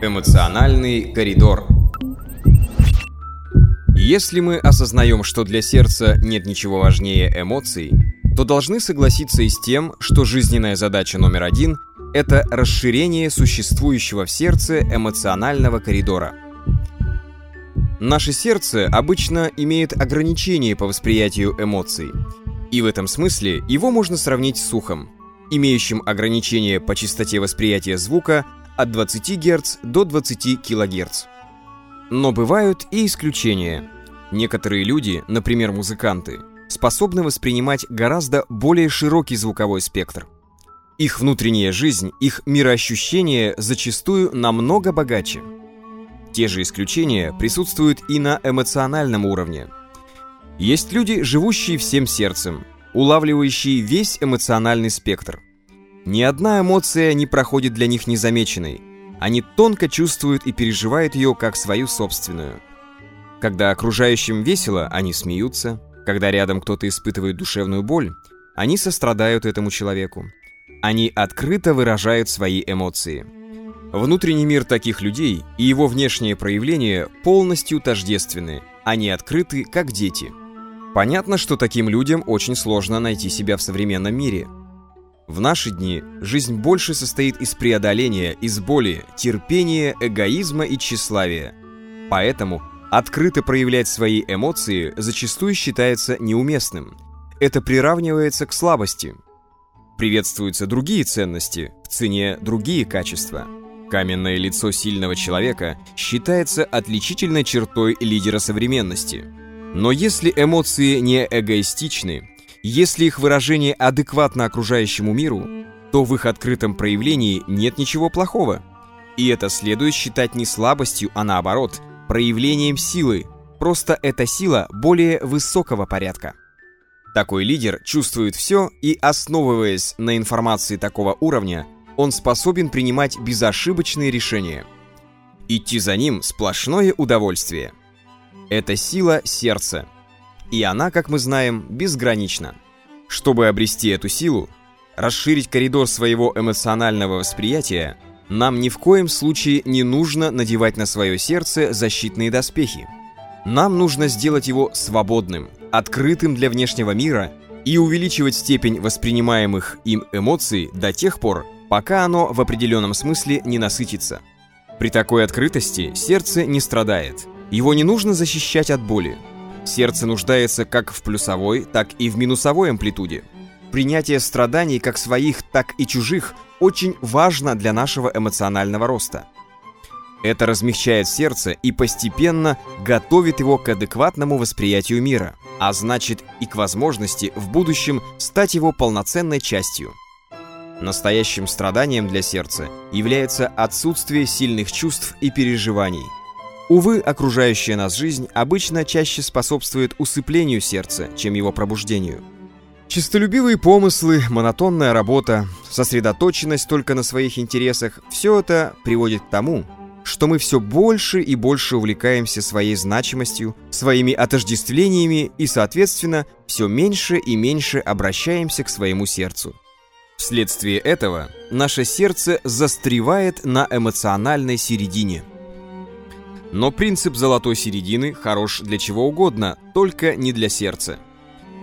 Эмоциональный коридор Если мы осознаем, что для сердца нет ничего важнее эмоций, то должны согласиться и с тем, что жизненная задача номер один – это расширение существующего в сердце эмоционального коридора. Наше сердце обычно имеет ограничения по восприятию эмоций, и в этом смысле его можно сравнить с ухом, имеющим ограничение по частоте восприятия звука от 20 Гц до 20 кГц. Но бывают и исключения. Некоторые люди, например музыканты, способны воспринимать гораздо более широкий звуковой спектр. Их внутренняя жизнь, их мироощущение зачастую намного богаче. Те же исключения присутствуют и на эмоциональном уровне. Есть люди, живущие всем сердцем, улавливающие весь эмоциональный спектр. Ни одна эмоция не проходит для них незамеченной. Они тонко чувствуют и переживают ее как свою собственную. Когда окружающим весело, они смеются. Когда рядом кто-то испытывает душевную боль, они сострадают этому человеку. Они открыто выражают свои эмоции. Внутренний мир таких людей и его внешние проявления полностью тождественны. Они открыты, как дети. Понятно, что таким людям очень сложно найти себя в современном мире – в наши дни жизнь больше состоит из преодоления, из боли, терпения, эгоизма и тщеславия. Поэтому открыто проявлять свои эмоции зачастую считается неуместным. Это приравнивается к слабости. Приветствуются другие ценности, в цене другие качества. Каменное лицо сильного человека считается отличительной чертой лидера современности. Но если эмоции не эгоистичны, если их выражение адекватно окружающему миру, то в их открытом проявлении нет ничего плохого. И это следует считать не слабостью, а наоборот, проявлением силы. Просто эта сила более высокого порядка. Такой лидер чувствует все и, основываясь на информации такого уровня, он способен принимать безошибочные решения. Идти за ним – сплошное удовольствие. Это сила сердца – и она, как мы знаем, безгранична. Чтобы обрести эту силу, расширить коридор своего эмоционального восприятия, нам ни в коем случае не нужно надевать на свое сердце защитные доспехи. Нам нужно сделать его свободным, открытым для внешнего мира и увеличивать степень воспринимаемых им эмоций до тех пор, пока оно в определенном смысле не насытится. При такой открытости сердце не страдает. Его не нужно защищать от боли. Сердце нуждается как в плюсовой, так и в минусовой амплитуде. Принятие страданий как своих, так и чужих очень важно для нашего эмоционального роста. Это размягчает сердце и постепенно готовит его к адекватному восприятию мира, а значит и к возможности в будущем стать его полноценной частью. Настоящим страданием для сердца является отсутствие сильных чувств и переживаний – Увы, окружающая нас жизнь обычно чаще способствует усыплению сердца, чем его пробуждению. Чистолюбивые помыслы, монотонная работа, сосредоточенность только на своих интересах – все это приводит к тому, что мы все больше и больше увлекаемся своей значимостью, своими отождествлениями и, соответственно, все меньше и меньше обращаемся к своему сердцу. Вследствие этого наше сердце застревает на эмоциональной середине – но принцип золотой середины хорош для чего угодно, только не для сердца.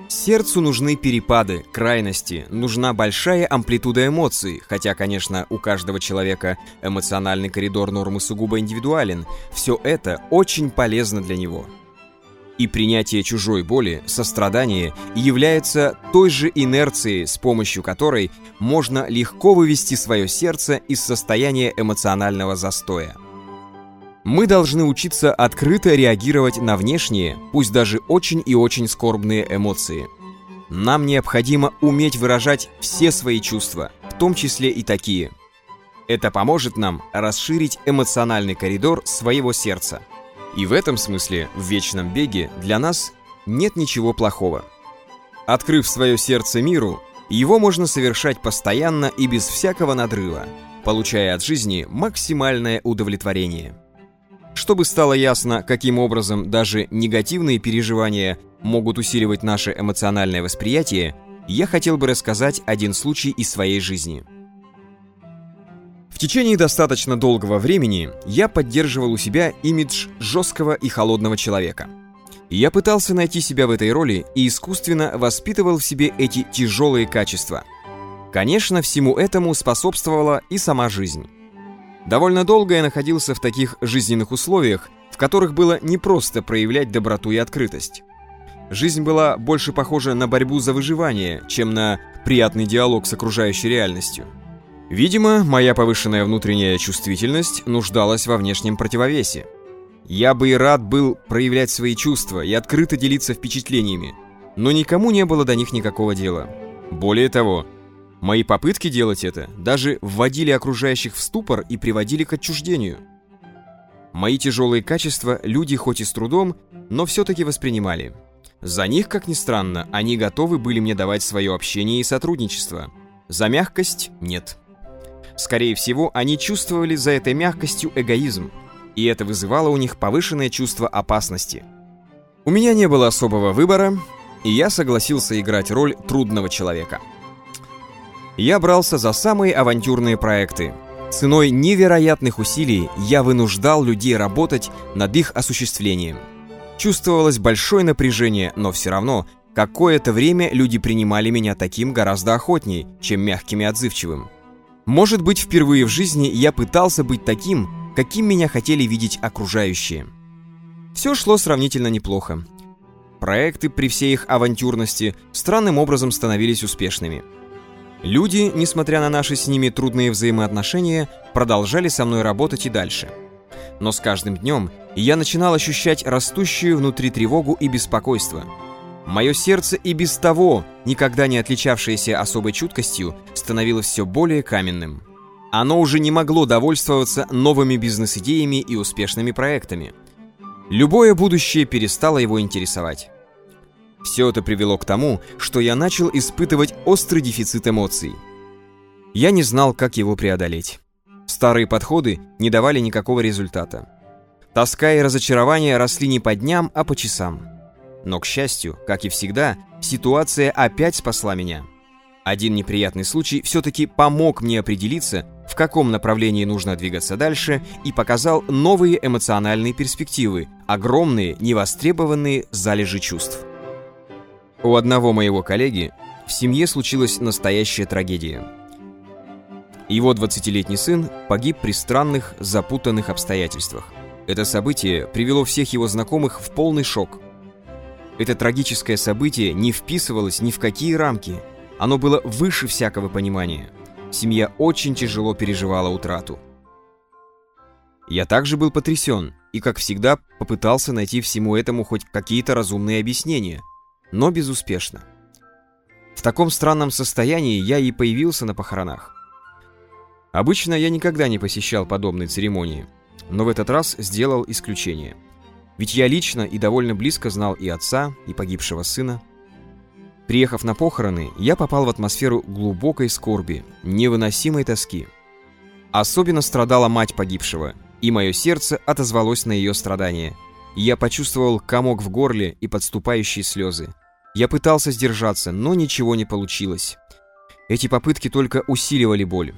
Сердцу нужны перепады, крайности, нужна большая амплитуда эмоций, хотя, конечно, у каждого человека эмоциональный коридор нормы сугубо индивидуален, все это очень полезно для него. И принятие чужой боли, сострадание является той же инерцией, с помощью которой можно легко вывести свое сердце из состояния эмоционального застоя. Мы должны учиться открыто реагировать на внешние, пусть даже очень и очень скорбные эмоции. Нам необходимо уметь выражать все свои чувства, в том числе и такие. Это поможет нам расширить эмоциональный коридор своего сердца. И в этом смысле в вечном беге для нас нет ничего плохого. Открыв свое сердце миру, его можно совершать постоянно и без всякого надрыва, получая от жизни максимальное удовлетворение. Чтобы стало ясно, каким образом даже негативные переживания могут усиливать наше эмоциональное восприятие, я хотел бы рассказать один случай из своей жизни. В течение достаточно долгого времени я поддерживал у себя имидж жесткого и холодного человека. Я пытался найти себя в этой роли и искусственно воспитывал в себе эти тяжелые качества. Конечно, всему этому способствовала и сама жизнь. Довольно долго я находился в таких жизненных условиях, в которых было непросто проявлять доброту и открытость. Жизнь была больше похожа на борьбу за выживание, чем на приятный диалог с окружающей реальностью. Видимо, моя повышенная внутренняя чувствительность нуждалась во внешнем противовесе. Я бы и рад был проявлять свои чувства и открыто делиться впечатлениями, но никому не было до них никакого дела. Более того, мои попытки делать это даже вводили окружающих в ступор и приводили к отчуждению. Мои тяжелые качества люди хоть и с трудом, но все-таки воспринимали. За них, как ни странно, они готовы были мне давать свое общение и сотрудничество. За мягкость – нет. Скорее всего, они чувствовали за этой мягкостью эгоизм, и это вызывало у них повышенное чувство опасности. У меня не было особого выбора, и я согласился играть роль трудного человека. Я брался за самые авантюрные проекты. Ценой невероятных усилий я вынуждал людей работать над их осуществлением. Чувствовалось большое напряжение, но все равно какое-то время люди принимали меня таким гораздо охотней, чем мягким и отзывчивым. Может быть, впервые в жизни я пытался быть таким, каким меня хотели видеть окружающие. Все шло сравнительно неплохо. Проекты при всей их авантюрности странным образом становились успешными. Люди, несмотря на наши с ними трудные взаимоотношения, продолжали со мной работать и дальше. Но с каждым днем я начинал ощущать растущую внутри тревогу и беспокойство – Мое сердце и без того, никогда не отличавшееся особой чуткостью, становилось все более каменным. Оно уже не могло довольствоваться новыми бизнес-идеями и успешными проектами. Любое будущее перестало его интересовать. Все это привело к тому, что я начал испытывать острый дефицит эмоций. Я не знал, как его преодолеть. Старые подходы не давали никакого результата. Тоска и разочарование росли не по дням, а по часам. Но, к счастью, как и всегда, ситуация опять спасла меня. Один неприятный случай все-таки помог мне определиться, в каком направлении нужно двигаться дальше, и показал новые эмоциональные перспективы, огромные, невостребованные залежи чувств. У одного моего коллеги в семье случилась настоящая трагедия. Его 20-летний сын погиб при странных, запутанных обстоятельствах. Это событие привело всех его знакомых в полный шок – это трагическое событие не вписывалось ни в какие рамки. Оно было выше всякого понимания. Семья очень тяжело переживала утрату. Я также был потрясен и, как всегда, попытался найти всему этому хоть какие-то разумные объяснения, но безуспешно. В таком странном состоянии я и появился на похоронах. Обычно я никогда не посещал подобные церемонии, но в этот раз сделал исключение – ведь я лично и довольно близко знал и отца, и погибшего сына. Приехав на похороны, я попал в атмосферу глубокой скорби, невыносимой тоски. Особенно страдала мать погибшего, и мое сердце отозвалось на ее страдания. Я почувствовал комок в горле и подступающие слезы. Я пытался сдержаться, но ничего не получилось. Эти попытки только усиливали боль.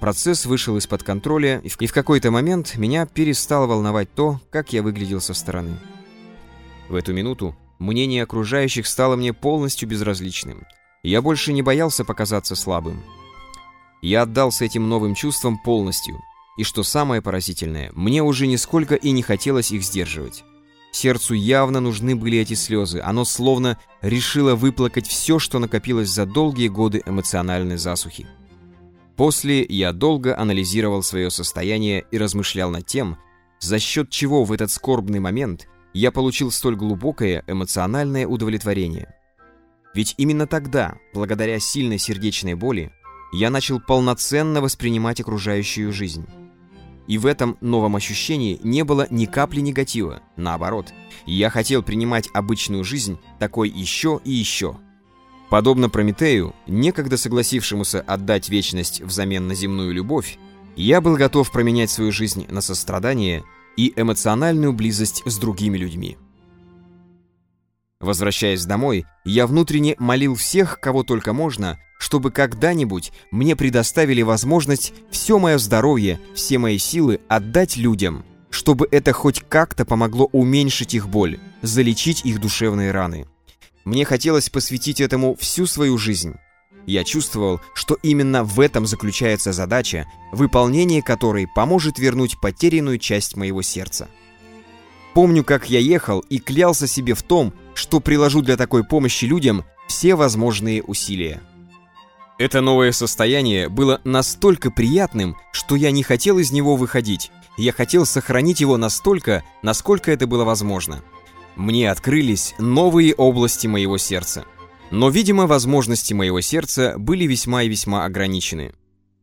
Процесс вышел из-под контроля, и в, какой-то момент меня перестало волновать то, как я выглядел со стороны. В эту минуту мнение окружающих стало мне полностью безразличным. Я больше не боялся показаться слабым. Я отдался этим новым чувствам полностью, и что самое поразительное, мне уже нисколько и не хотелось их сдерживать. Сердцу явно нужны были эти слезы, оно словно решило выплакать все, что накопилось за долгие годы эмоциональной засухи. После я долго анализировал свое состояние и размышлял над тем, за счет чего в этот скорбный момент я получил столь глубокое эмоциональное удовлетворение. Ведь именно тогда, благодаря сильной сердечной боли, я начал полноценно воспринимать окружающую жизнь. И в этом новом ощущении не было ни капли негатива, наоборот. Я хотел принимать обычную жизнь такой еще и еще – Подобно Прометею, некогда согласившемуся отдать вечность взамен на земную любовь, я был готов променять свою жизнь на сострадание и эмоциональную близость с другими людьми. Возвращаясь домой, я внутренне молил всех, кого только можно, чтобы когда-нибудь мне предоставили возможность все мое здоровье, все мои силы отдать людям, чтобы это хоть как-то помогло уменьшить их боль, залечить их душевные раны. Мне хотелось посвятить этому всю свою жизнь. Я чувствовал, что именно в этом заключается задача, выполнение которой поможет вернуть потерянную часть моего сердца. Помню, как я ехал и клялся себе в том, что приложу для такой помощи людям все возможные усилия. Это новое состояние было настолько приятным, что я не хотел из него выходить. Я хотел сохранить его настолько, насколько это было возможно. Мне открылись новые области моего сердца. Но, видимо, возможности моего сердца были весьма и весьма ограничены.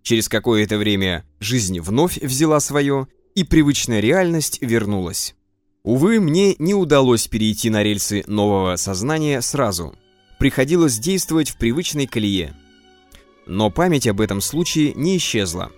Через какое-то время жизнь вновь взяла свое, и привычная реальность вернулась. Увы, мне не удалось перейти на рельсы нового сознания сразу. Приходилось действовать в привычной колее. Но память об этом случае не исчезла.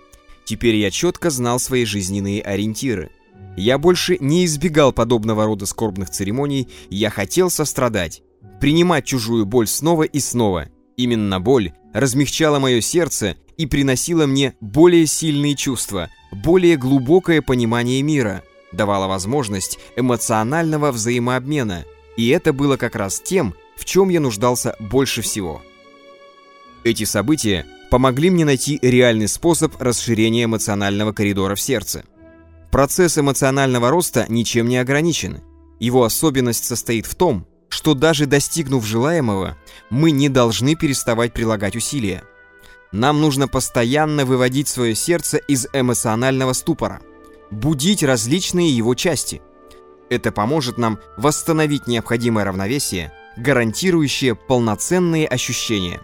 Теперь я четко знал свои жизненные ориентиры. Я больше не избегал подобного рода скорбных церемоний, я хотел сострадать, принимать чужую боль снова и снова. Именно боль размягчала мое сердце и приносила мне более сильные чувства, более глубокое понимание мира – давала возможность эмоционального взаимообмена, и это было как раз тем, в чем я нуждался больше всего. Эти события помогли мне найти реальный способ расширения эмоционального коридора в сердце. Процесс эмоционального роста ничем не ограничен. Его особенность состоит в том, что даже достигнув желаемого, мы не должны переставать прилагать усилия. Нам нужно постоянно выводить свое сердце из эмоционального ступора – будить различные его части. Это поможет нам восстановить необходимое равновесие, гарантирующее полноценные ощущения.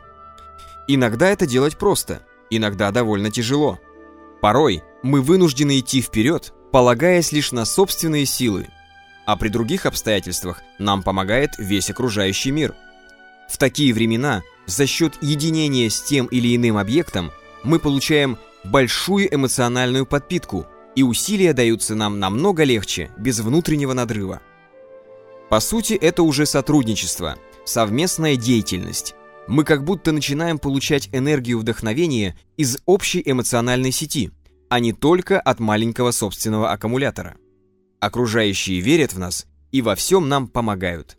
Иногда это делать просто, иногда довольно тяжело. Порой мы вынуждены идти вперед, полагаясь лишь на собственные силы, а при других обстоятельствах нам помогает весь окружающий мир. В такие времена за счет единения с тем или иным объектом мы получаем большую эмоциональную подпитку – и усилия даются нам намного легче, без внутреннего надрыва. По сути, это уже сотрудничество, совместная деятельность. Мы как будто начинаем получать энергию вдохновения из общей эмоциональной сети, а не только от маленького собственного аккумулятора. Окружающие верят в нас и во всем нам помогают.